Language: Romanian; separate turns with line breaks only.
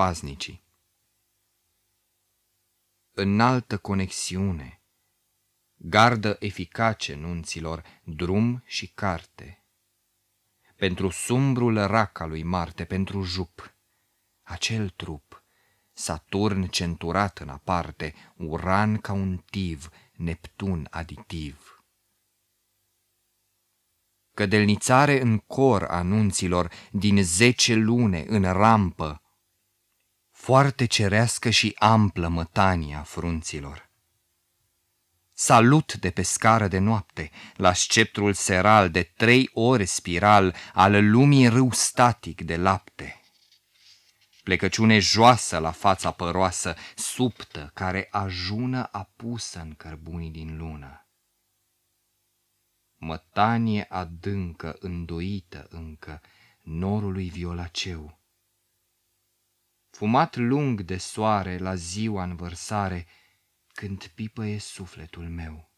Paznicii Înaltă conexiune, gardă eficace nunților, drum și carte. Pentru sumbrul rac al lui Marte, pentru jup, acel trup, Saturn centurat în aparte, Uran ca un tiv, Neptun aditiv. Cădelnițare în cor anunților, din zece lune în rampă, foarte cerească și amplă mătania frunților. Salut de pe scară de noapte, la sceptrul seral de trei ore spiral al lumii râu static de lapte. Plecăciune joasă la fața păroasă, subtă, care ajună apusă în cărbunii din lună. Mătanie adâncă, îndoită încă, norului violaceu. Fumat lung de soare la ziua învărsare, când pipăie sufletul meu.